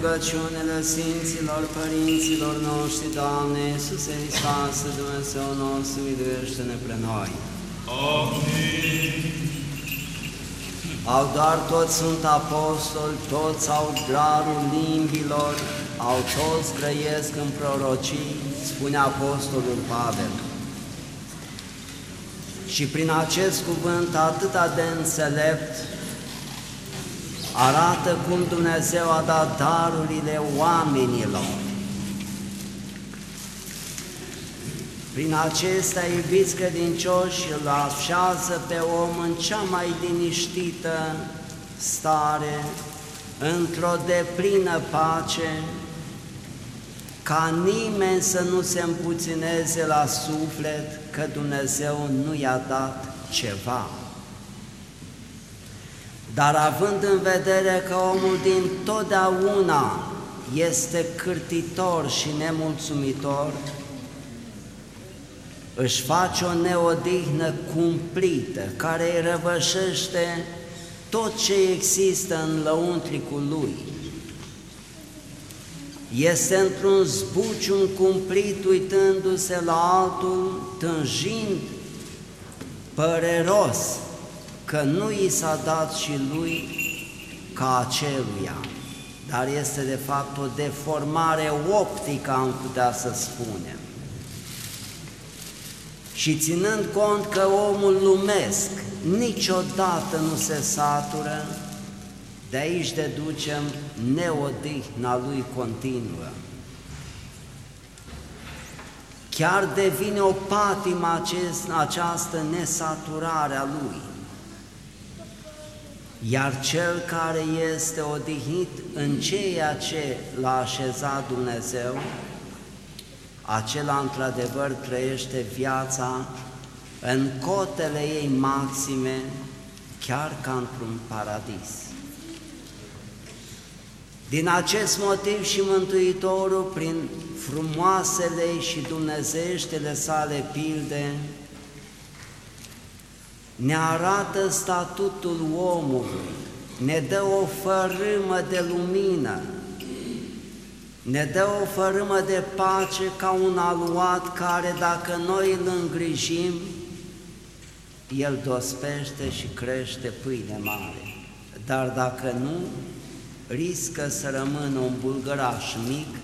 rugăciunile Sfinților Părinților noștri, Doamne, Iisuse Hristoase, Dumnezeu nostru, miluiește-ne pre noi. Amin. Au doar toți sunt apostoli, toți au darul limbilor, au toți trăiesc în prorocii, spune apostolul Pavel. Și prin acest cuvânt atâta de înțelept, arată cum Dumnezeu a dat darurile oamenilor. Prin acesta, iubiți credincioși, îl așează pe om în cea mai liniștită stare, într-o deplină pace, ca nimeni să nu se împuțineze la suflet că Dumnezeu nu i-a dat ceva. Dar având în vedere că omul din totdeauna este cârtitor și nemulțumitor, își face o neodihnă cumplită care îi răvășește tot ce există în lăuntricul lui. Este într-un zbuciun cumplit uitându-se la altul, tânjind păreros că nu i s-a dat și lui ca aceluia, dar este de fapt o deformare optică, am putea să spunem. Și ținând cont că omul lumesc niciodată nu se satură, de aici deducem neodihna lui continuă. Chiar devine o patimă acest, această nesaturare a lui. Iar cel care este odihnit în ceea ce l-a așezat Dumnezeu, acela într-adevăr trăiește viața în cotele ei maxime, chiar ca într-un paradis. Din acest motiv și Mântuitorul, prin frumoasele și dumnezeieștele sale pilde, ne arată statutul omului, ne dă o fărâmă de lumină, ne dă o fărâmă de pace ca un aluat care, dacă noi îl îngrijim, el dospește și crește pâine mare. Dar dacă nu, riscă să rămână un bulgăraș mic,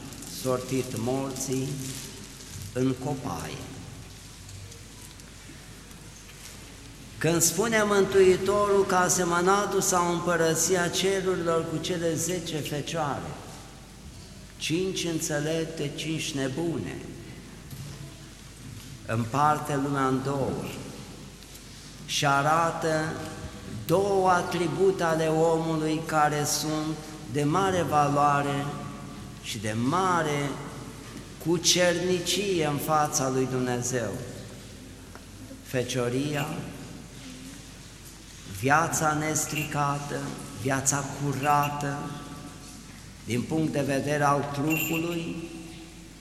sortit morții, în copaie. Când spune Mântuitorul că asemănatul sau împărăția cerurilor cu cele zece fecioare, cinci înțelepte, cinci nebune, împarte lumea în două și arată două atribute ale omului care sunt de mare valoare și de mare cucernicie în fața lui Dumnezeu. Fecioria, viața nestricată, viața curată, din punct de vedere al trupului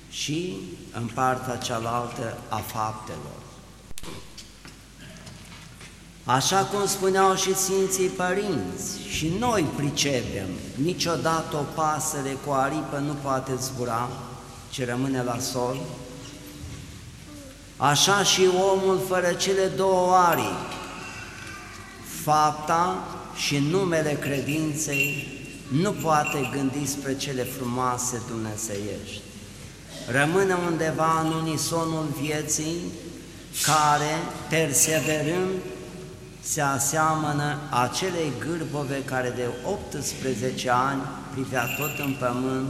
și în partea cealaltă a faptelor. Așa cum spuneau și Sfinții Părinți, și noi pricepem, niciodată o pasăre cu aripă nu poate zbura, ci rămâne la sol, așa și omul fără cele două aripi, fapta și numele credinței nu poate gândi spre cele frumoase dumnezeiești. Rămâne undeva în unisonul vieții care, perseverând, se aseamănă acelei gârbove care de 18 ani privea tot în pământ,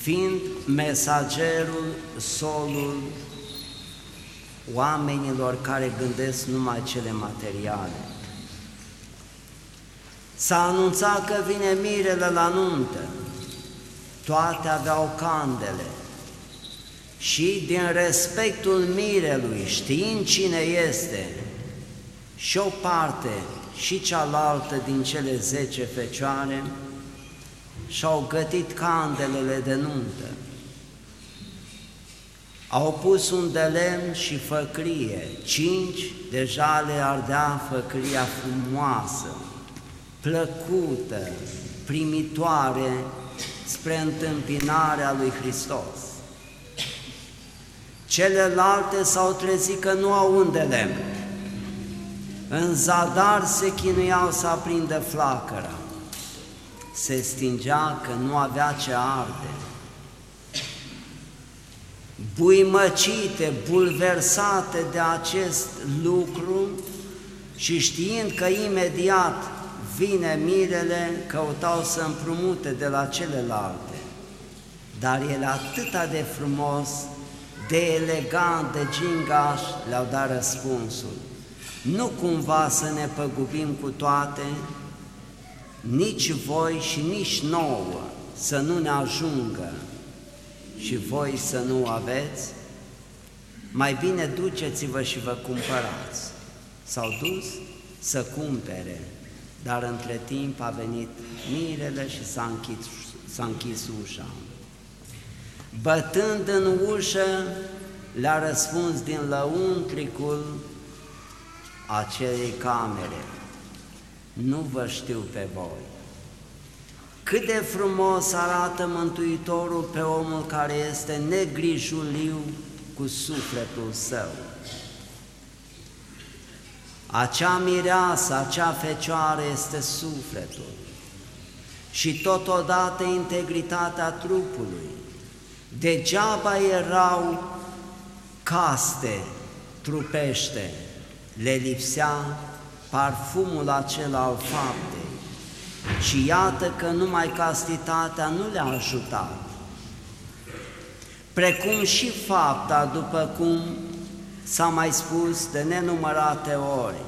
fiind mesagerul, solul oamenilor care gândesc numai cele materiale. S-a anunțat că vine mirele la nuntă, toate aveau candele și din respectul mirelui, știind cine este, și o parte și cealaltă din cele zece fecioare și-au gătit candelele de nuntă. Au pus un de lemn și făcrie, cinci deja le ardea făcria frumoasă, plăcută, primitoare spre întâmpinarea lui Hristos. Celelalte s-au trezit că nu au unde lemn. În zadar se chinuiau să aprindă flacăra. Se stingea că nu avea ce arde. Buimăcite, bulversate de acest lucru și știind că imediat vine mirele, căutau să împrumute de la celelalte. Dar el atât de frumos, de elegant, de gingaș, le-au dat răspunsul. Nu cumva să ne păgubim cu toate, nici voi și nici nouă să nu ne ajungă și voi să nu aveți, mai bine duceți-vă și vă cumpărați. S-au dus să cumpere, dar între timp a venit mirele și s-a închis, s-a închis ușa. Bătând în ușă, le-a răspuns din lăuntricul acelei camere, nu vă știu pe voi. Cât de frumos arată Mântuitorul pe omul care este negrijuliu cu sufletul său. Acea mireasă, acea fecioară este sufletul și totodată integritatea trupului. Degeaba erau caste trupește, le lipsea parfumul acela al faptei. Și iată că numai castitatea nu le-a ajutat, precum și fapta, după cum s-a mai spus de nenumărate ori,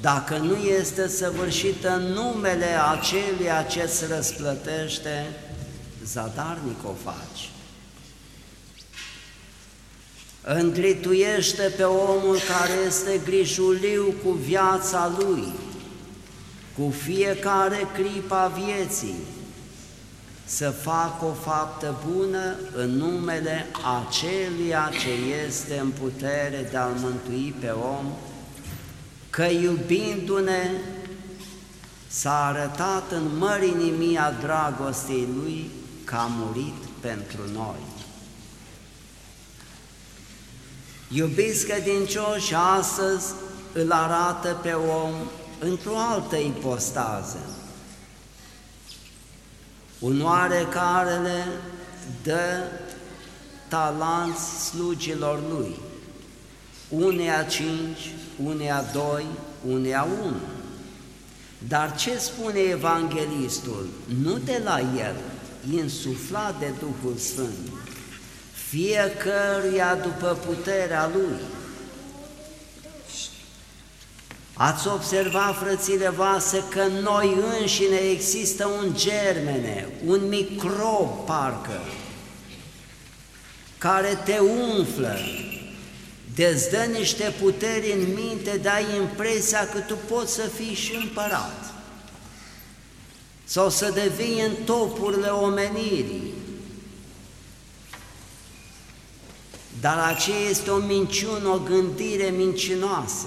dacă nu este săvârșită în numele aceluia ce se răsplătește, zadarnic o faci. Îndrituiește pe omul care este grijuliu cu viața lui, cu fiecare clipa vieții, să facă o faptă bună în numele aceluia ce este în putere de a-L mântui pe om, că iubindu-ne s-a arătat în mărinimia dragostei Lui că a murit pentru noi. Iubiți credincioși, astăzi îl arată pe om într-o altă ipostază. Un oarecare le dă talanți slugilor lui, unea cinci, unea doi, unea unu. Dar ce spune evanghelistul? Nu de la el, insuflat de Duhul Sfânt, fiecăruia după puterea lui. Ați observat, frățile voastre, că noi înșine există un germene, un microb, parcă, care te umflă, îți dă niște puteri în minte, dai impresia că tu poți să fii și împărat sau să devii în topurile omenirii. Dar aceea este o minciună, o gândire mincinoasă.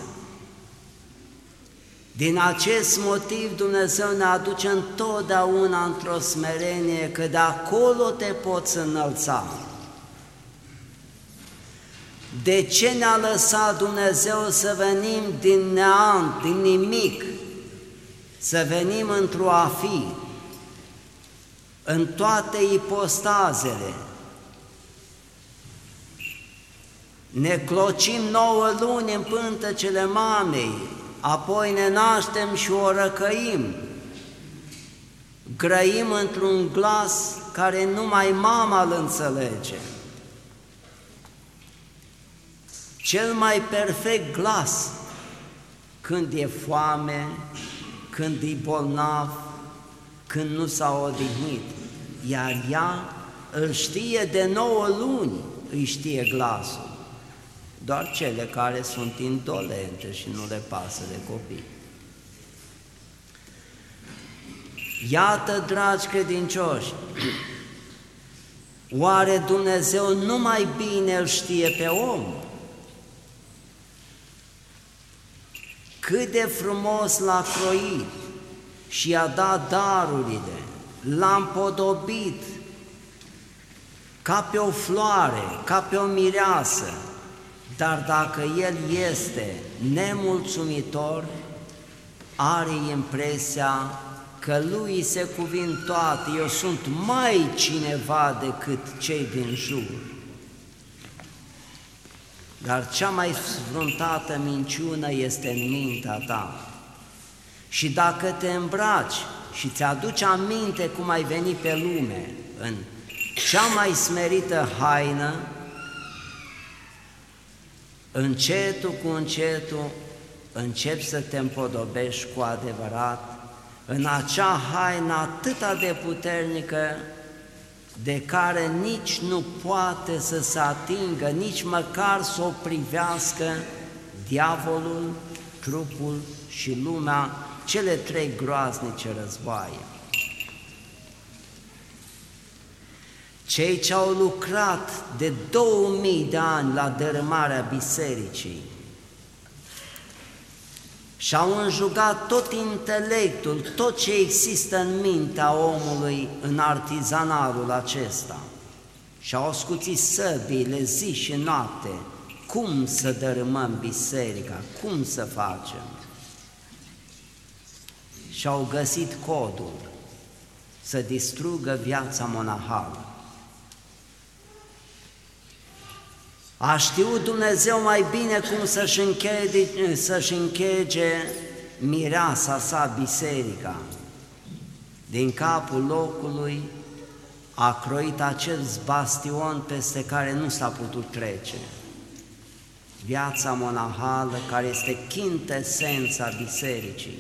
Din acest motiv Dumnezeu ne aduce întotdeauna într-o smerenie că de acolo te poți înălța. De ce ne-a lăsat Dumnezeu să venim din neant, din nimic, să venim într-o a fi, în toate ipostazele, Ne clocim nouă luni în pântăcele mamei, apoi ne naștem și o răcăim. Grăim într-un glas care numai mama îl înțelege. Cel mai perfect glas când e foame, când e bolnav, când nu s-a odihnit, iar ea îl știe de nouă luni, îi știe glasul doar cele care sunt indolente și nu le pasă de copii. Iată, dragi credincioși, oare Dumnezeu nu mai bine îl știe pe om? Cât de frumos l-a croit și a dat darurile, l-am podobit ca pe o floare, ca pe o mireasă, dar dacă el este nemulțumitor, are impresia că lui se cuvin toate, eu sunt mai cineva decât cei din jur. Dar cea mai sfruntată minciună este în mintea ta. Și dacă te îmbraci și ți-aduci aminte cum ai venit pe lume, în cea mai smerită haină, încetul cu încetul începi să te împodobești cu adevărat în acea haină atât de puternică de care nici nu poate să se atingă, nici măcar să o privească diavolul, trupul și lumea, cele trei groaznice războaie. Cei ce au lucrat de 2000 de ani la dărâmarea bisericii, și-au înjugat tot intelectul, tot ce există în mintea omului în artizanarul acesta. Și-au scuțit săbile zi și noapte, cum să dărâmăm biserica, cum să facem. Și-au găsit codul să distrugă viața monahală. A știut Dumnezeu mai bine cum să-și închege, să închege mireasa sa biserica. Din capul locului a croit acel bastion peste care nu s-a putut trece. Viața monahală care este chintesența bisericii.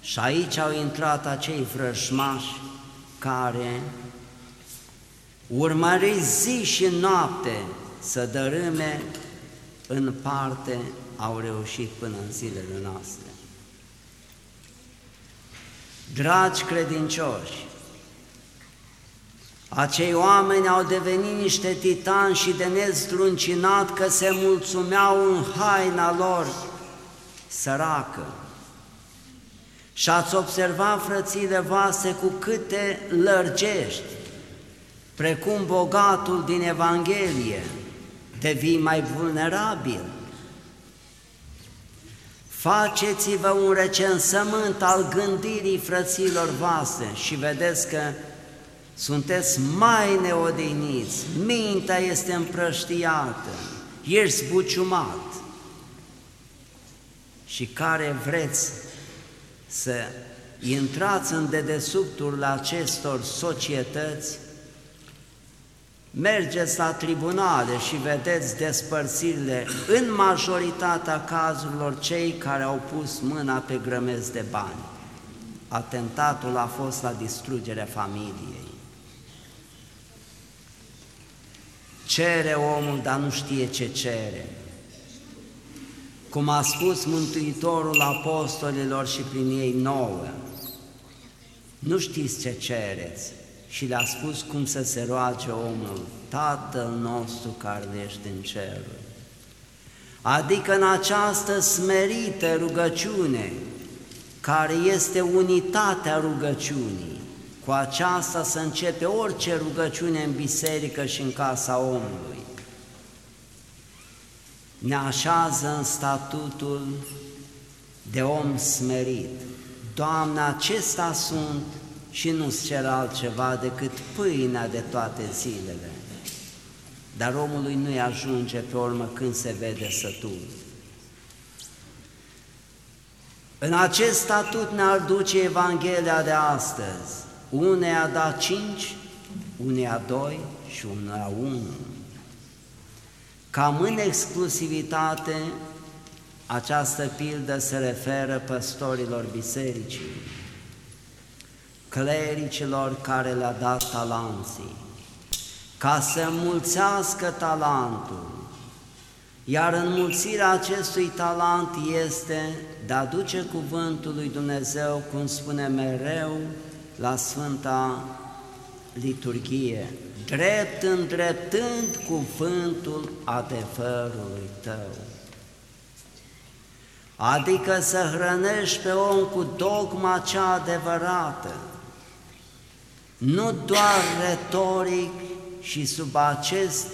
Și aici au intrat acei vrăjmași care urmări zi și noapte să dărâme în parte au reușit până în zilele noastre. Dragi credincioși, acei oameni au devenit niște titani și de nezdruncinat că se mulțumeau în haina lor săracă. Și ați observat, frățile voastre, cu câte lărgești, precum bogatul din Evanghelie, devii mai vulnerabil. Faceți-vă un recensământ al gândirii frăților voastre și vedeți că sunteți mai neodiniți, mintea este împrăștiată, ești zbuciumat și care vreți să intrați în dedesubtul acestor societăți, Mergeți la tribunale și vedeți despărțirile în majoritatea cazurilor cei care au pus mâna pe grămezi de bani. Atentatul a fost la distrugerea familiei. Cere omul, dar nu știe ce cere. Cum a spus Mântuitorul Apostolilor și prin ei nouă, nu știți ce cereți, și le-a spus cum să se roage omul, Tatăl nostru care ești în cerul. Adică în această smerită rugăciune, care este unitatea rugăciunii, cu aceasta să începe orice rugăciune în biserică și în casa omului. Ne așează în statutul de om smerit. Doamne, acesta sunt și nu-ți cer altceva decât pâinea de toate zilele. Dar omului nu-i ajunge pe urmă când se vede sătul. În acest statut ne-ar duce Evanghelia de astăzi. Uneia da cinci, uneia doi și uneia unu. Cam în exclusivitate, această pildă se referă păstorilor bisericii clericilor care le-a dat talanții, ca să mulțească talentul, iar înmulțirea acestui talent este de a duce cuvântul lui Dumnezeu, cum spune mereu la Sfânta Liturghie, drept îndreptând cuvântul adevărului tău. adică să hrănești pe om cu dogma cea adevărată, nu doar retoric și sub acest,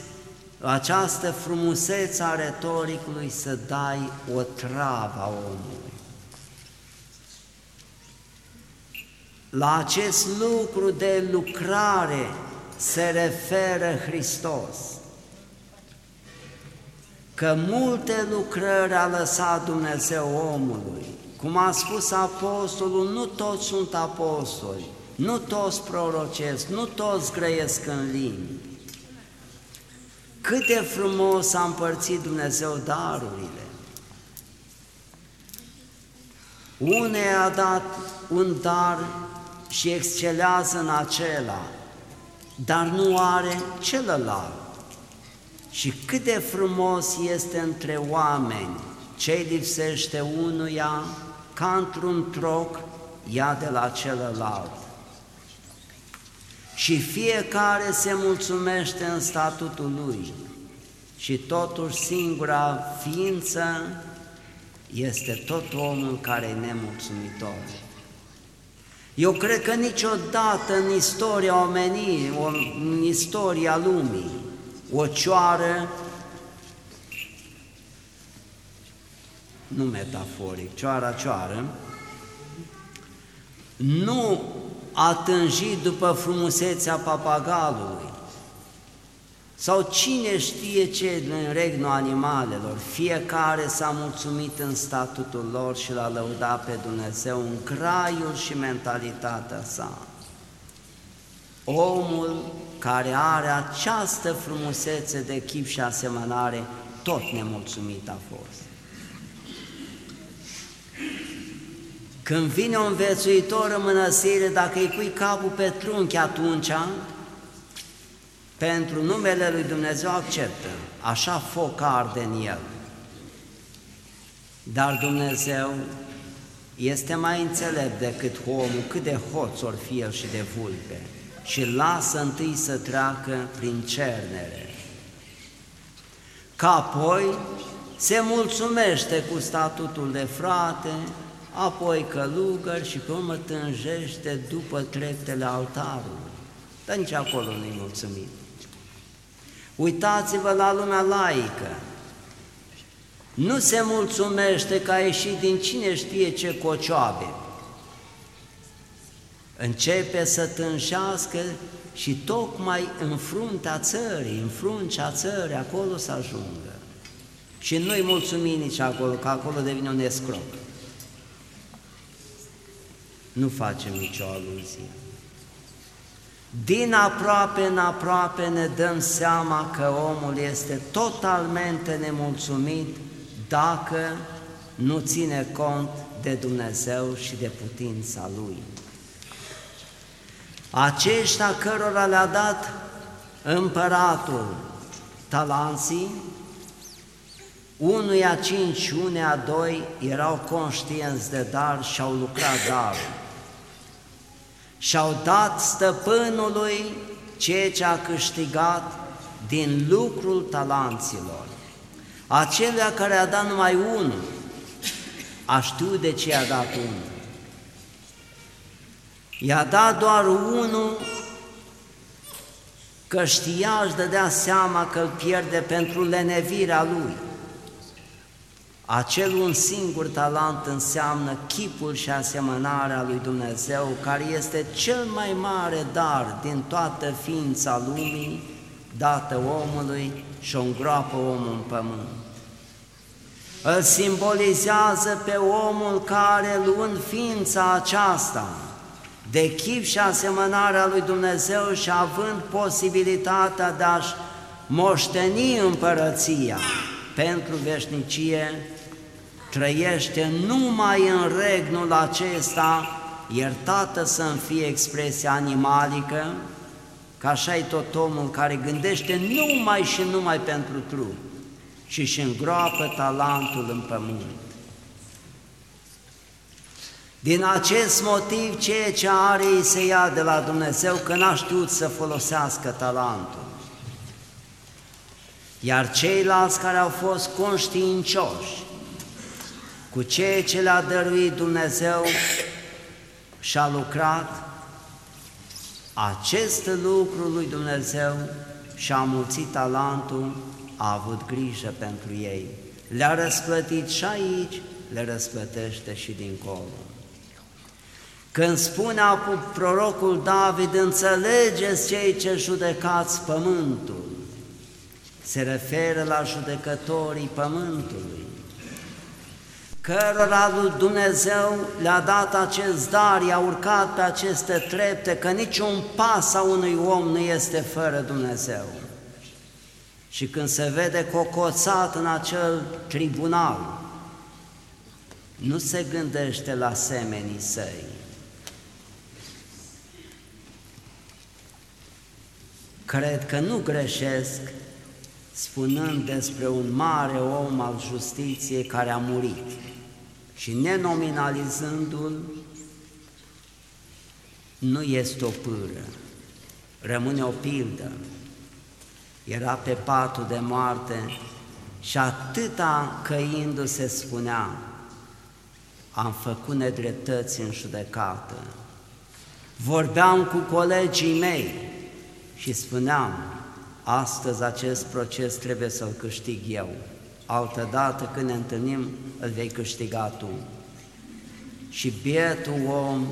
această frumusețe a retoricului să dai o travă omului. La acest lucru de lucrare se referă Hristos că multe lucrări a lăsat Dumnezeu omului. Cum a spus apostolul, nu toți sunt apostoli, nu toți prorocesc, nu toți grăiesc în limbi. Cât de frumos a împărțit Dumnezeu darurile. Unei a dat un dar și excelează în acela, dar nu are celălalt. Și cât de frumos este între oameni ce lipsește unuia, ca într-un troc, ia de la celălalt. Și fiecare se mulțumește în statutul lui și totuși singura ființă este tot omul care e nemulțumitor. Eu cred că niciodată în istoria omeniei, în istoria lumii, o cioară, nu metaforic, cioara cioară, nu a tânjit după frumusețea papagalului, sau cine știe ce în regnul animalelor, fiecare s-a mulțumit în statutul lor și l-a lăudat pe Dumnezeu în graiul și mentalitatea sa. Omul care are această frumusețe de chip și asemănare, tot nemulțumit a fost. Când vine un învețuitor în mănăstire, dacă îi pui capul pe trunchi atunci, pentru numele Lui Dumnezeu acceptă, așa foc arde în el. Dar Dumnezeu este mai înțelept decât omul, cât de hoț or fi el și de vulpe, și lasă întâi să treacă prin cernere. Ca apoi se mulțumește cu statutul de frate, apoi călugăr și pe urmă tânjește după treptele altarului. Dar nici acolo nu-i mulțumit. Uitați-vă la lumea laică. Nu se mulțumește că a ieșit din cine știe ce cocioabe. Începe să tânșească și tocmai în fruntea țării, în fruncea țării, acolo să ajungă. Și nu-i mulțumim nici acolo, că acolo devine un escroc. Nu facem nicio aluzie. Din aproape în aproape ne dăm seama că omul este totalmente nemulțumit dacă nu ține cont de Dumnezeu și de putința Lui. Aceștia cărora le-a dat împăratul talanții, unuia cinci, unuia doi, erau conștienți de dar și au lucrat darul și-au dat stăpânului ceea ce a câștigat din lucrul talanților. Acelea care a dat numai unul, a știut de ce a dat unul. I-a dat doar unul că știa, își dădea seama că îl pierde pentru lenevirea lui. Acel un singur talent înseamnă chipul și asemănarea lui Dumnezeu, care este cel mai mare dar din toată ființa lumii, dată omului și o îngroapă omul în pământ. Îl simbolizează pe omul care, luând ființa aceasta, de chip și asemănarea lui Dumnezeu și având posibilitatea de a-și moșteni împărăția pentru veșnicie, trăiește numai în regnul acesta, iertată să-mi fie expresia animalică, că așa e tot omul care gândește numai și numai pentru trup și își îngroapă talentul în pământ. Din acest motiv, ceea ce are îi se ia de la Dumnezeu, că n-a știut să folosească talentul. Iar ceilalți care au fost conștiincioși, cu ceea ce le-a dăruit Dumnezeu și a lucrat, acest lucru lui Dumnezeu și-a mulțit talentul, a avut grijă pentru ei. Le-a răsplătit și aici, le răsplătește și dincolo. Când spune prorocul David, înțelegeți cei ce judecați pământul, se referă la judecătorii pământului, cărora lui Dumnezeu le-a dat acest dar, i-a urcat pe aceste trepte, că niciun pas a unui om nu este fără Dumnezeu. Și când se vede cocoțat în acel tribunal, nu se gândește la semenii săi. Cred că nu greșesc spunând despre un mare om al justiției care a murit și nenominalizându-l, nu este o pâră, rămâne o pildă. Era pe patul de moarte și atâta căindu-se spunea, am făcut nedreptăți în judecată. Vorbeam cu colegii mei și spuneam, astăzi acest proces trebuie să-l câștig eu, altă dată când ne întâlnim îl vei câștiga tu. Și bietul om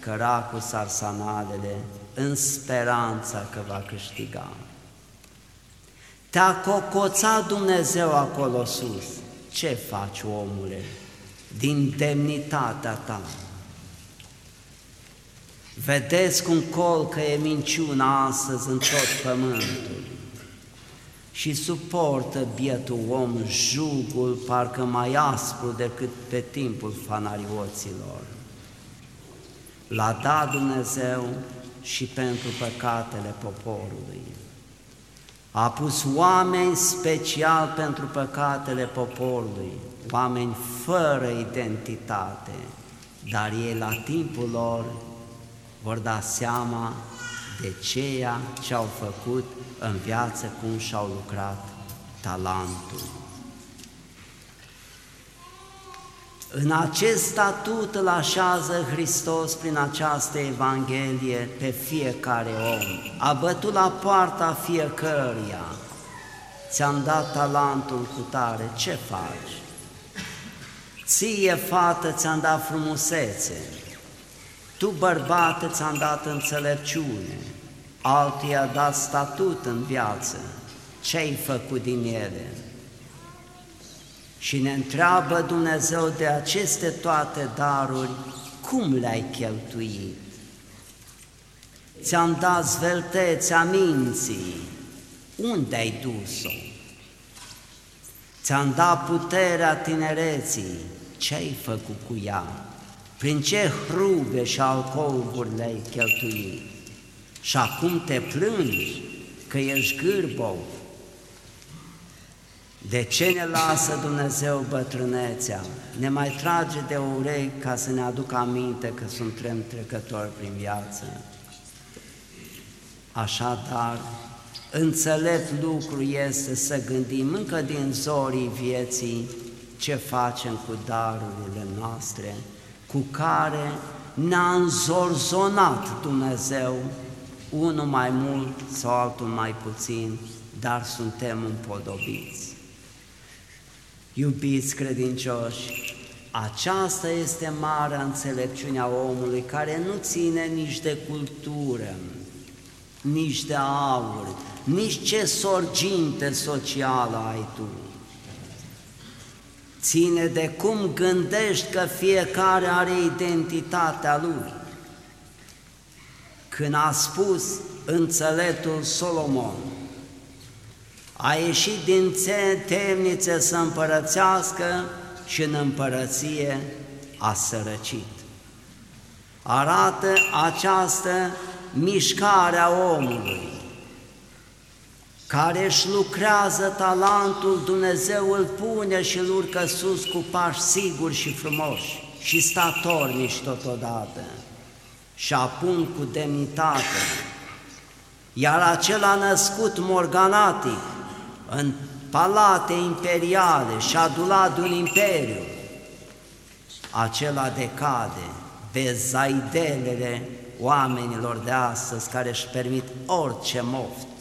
căra cu sarsanalele în speranța că va câștiga. Te-a cocoțat Dumnezeu acolo sus. Ce faci, omule? din demnitatea ta. Vedeți cum colcă e minciuna astăzi în tot pământul și suportă bietul om jugul parcă mai aspru decât pe timpul fanarioților. L-a dat Dumnezeu și pentru păcatele poporului. A pus oameni special pentru păcatele poporului, oameni fără identitate, dar ei la timpul lor vor da seama de ceea ce au făcut în viață, cum și-au lucrat talentul. În acest statut îl așează Hristos prin această Evanghelie pe fiecare om. A bătut la poarta fiecăruia. Ți-am dat talentul cu tare, ce faci? Ție, fată, ți-am dat frumusețe, tu, bărbate, ți-am dat înțelepciune, altul i-a dat statut în viață, ce-ai făcut din ele? Și ne întreabă Dumnezeu de aceste toate daruri, cum le-ai cheltuit? Ți-am dat zveltețea minții, unde ai dus-o? Ți-am dat puterea tinereții, ce ai făcut cu ea? Prin ce hrube și alcooluri le-ai cheltuit? Și acum te plângi că ești gârbou. De ce ne lasă Dumnezeu bătrânețea? Ne mai trage de urechi ca să ne aducă aminte că suntem trecători prin viață. Așadar, înțelept lucru este să gândim încă din zorii vieții ce facem cu darurile noastre, cu care ne-a înzorzonat Dumnezeu, unul mai mult sau altul mai puțin, dar suntem împodobiți. Iubiți credincioși, aceasta este marea înțelepciunea omului care nu ține nici de cultură, nici de aur, nici ce sorginte socială ai tu, ține de cum gândești că fiecare are identitatea lui. Când a spus înțeletul Solomon, a ieșit din temnițe să împărățească și în împărăție a sărăcit. Arată această mișcare a omului, care își lucrează talentul, Dumnezeu îl pune și îl urcă sus cu pași siguri și frumoși și statornici totodată și apun cu demnitate. Iar acela născut morganatic în palate imperiale și adulat de un imperiu, acela decade, bezaidelele oamenilor de astăzi care își permit orice moft.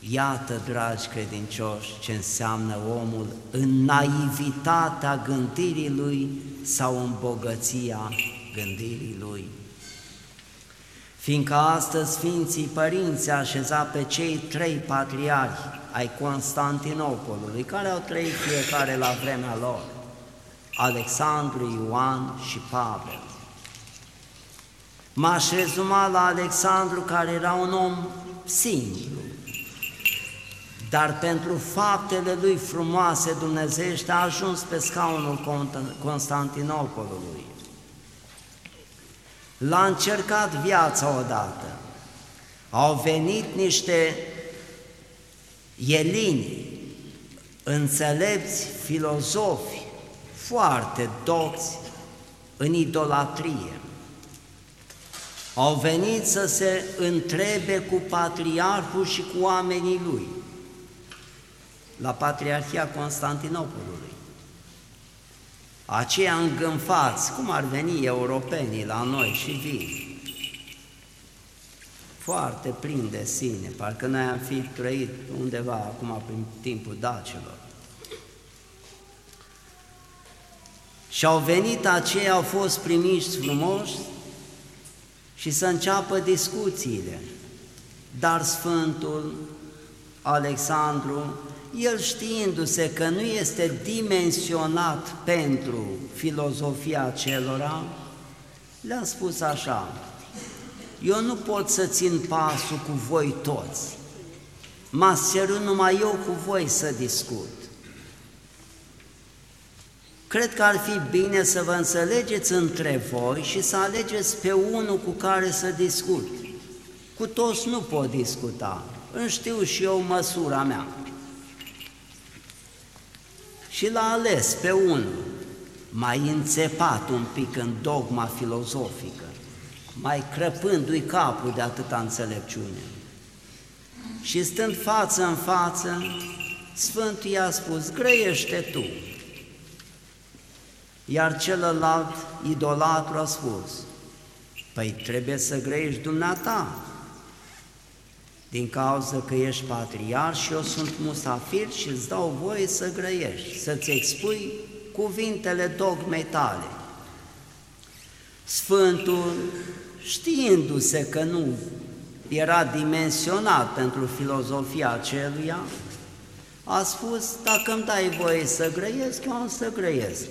Iată, dragi credincioși, ce înseamnă omul în naivitatea gândirii lui sau în bogăția gândirii lui. Fiindcă astăzi Sfinții Părinți așeza pe cei trei patriarhi ai Constantinopolului, care au trăit fiecare la vremea lor, Alexandru, Ioan și Pavel. M-aș rezuma la Alexandru, care era un om simplu, dar pentru faptele lui frumoase dumnezeiește a ajuns pe scaunul Constantinopolului. L-a încercat viața odată. Au venit niște elini, înțelepți filozofi, foarte docți în idolatrie. Au venit să se întrebe cu patriarhul și cu oamenii lui la Patriarhia Constantinopolului. Aceia îngânfați, cum ar veni europenii la noi și vin, foarte plin de sine, parcă noi am fi trăit undeva acum prin timpul dacilor. Și au venit aceia, au fost primiți frumoși și să înceapă discuțiile. Dar Sfântul Alexandru el știindu-se că nu este dimensionat pentru filozofia acelora, le-a spus așa, eu nu pot să țin pasul cu voi toți, m-a cerut numai eu cu voi să discut. Cred că ar fi bine să vă înțelegeți între voi și să alegeți pe unul cu care să discut. Cu toți nu pot discuta, îmi știu și eu măsura mea și l-a ales pe unul mai înțepat un pic în dogma filozofică, mai crăpându-i capul de atâta înțelepciune. Și stând față în față, Sfântul i-a spus, grăiește tu. Iar celălalt idolatru a spus, păi trebuie să grăiești dumneata, din cauza că ești patriar și eu sunt musafir și îți dau voie să grăiești, să-ți expui cuvintele dogmei tale. Sfântul, știindu-se că nu era dimensionat pentru filozofia aceluia, a spus, dacă îmi dai voie să grăiesc, eu am să grăiesc.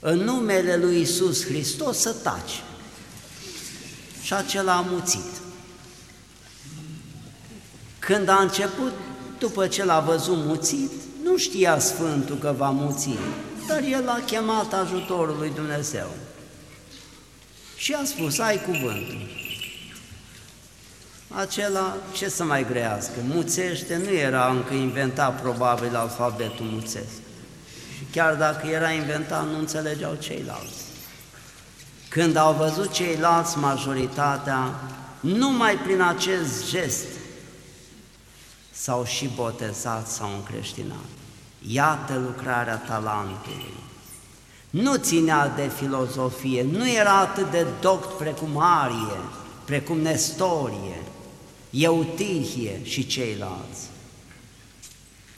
În numele lui Isus Hristos să taci. Și acela a muțit. Când a început, după ce l-a văzut muțit, nu știa Sfântul că va muți, dar el a chemat ajutorul lui Dumnezeu. Și a spus, ai cuvântul. Acela, ce să mai grească, muțește, nu era încă inventat probabil alfabetul muțesc. Și chiar dacă era inventat, nu înțelegeau ceilalți. Când au văzut ceilalți majoritatea, numai prin acest gest s-au și botezat sau încreștinat. Iată lucrarea talentului. Nu ținea de filozofie, nu era atât de doct precum Arie, precum Nestorie, Eutihie și ceilalți,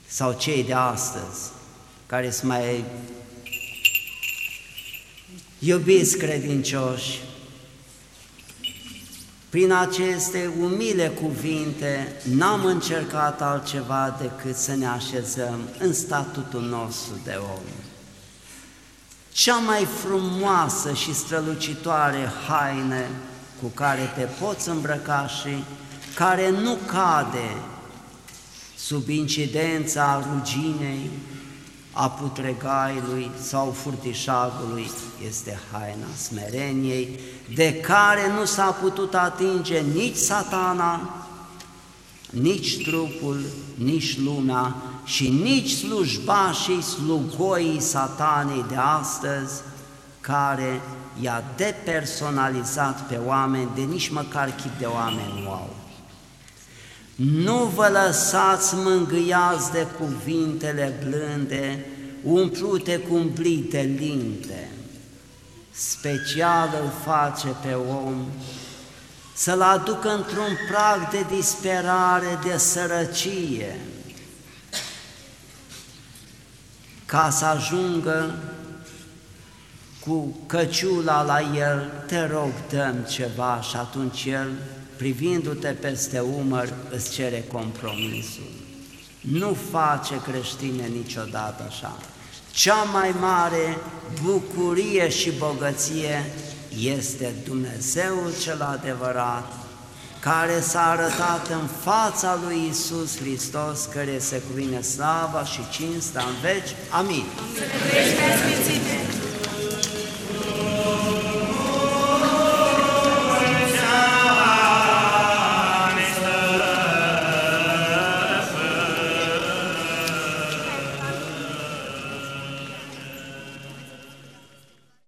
sau cei de astăzi, care sunt mai iubiți credincioși, prin aceste umile cuvinte n-am încercat altceva decât să ne așezăm în statutul nostru de om. Cea mai frumoasă și strălucitoare haine cu care te poți îmbrăca și care nu cade sub incidența ruginei, a putregaiului sau furtișagului este haina smereniei, de care nu s-a putut atinge nici satana, nici trupul, nici lumea și nici slujbașii slugoii satanei de astăzi, care i-a depersonalizat pe oameni, de nici măcar chip de oameni nu au. Nu vă lăsați mângâiați de cuvintele blânde umplute cu umplite linte, special îl face pe om să-l aducă într-un prag de disperare, de sărăcie, ca să ajungă cu căciula la el, te rog, dăm ceva și atunci el, privindu-te peste umăr, îți cere compromisul. Nu face creștine niciodată așa. Cea mai mare bucurie și bogăție este Dumnezeul cel adevărat, care s-a arătat în fața lui Isus Hristos, care se cuvine slava și cinsta în veci. Amin. Să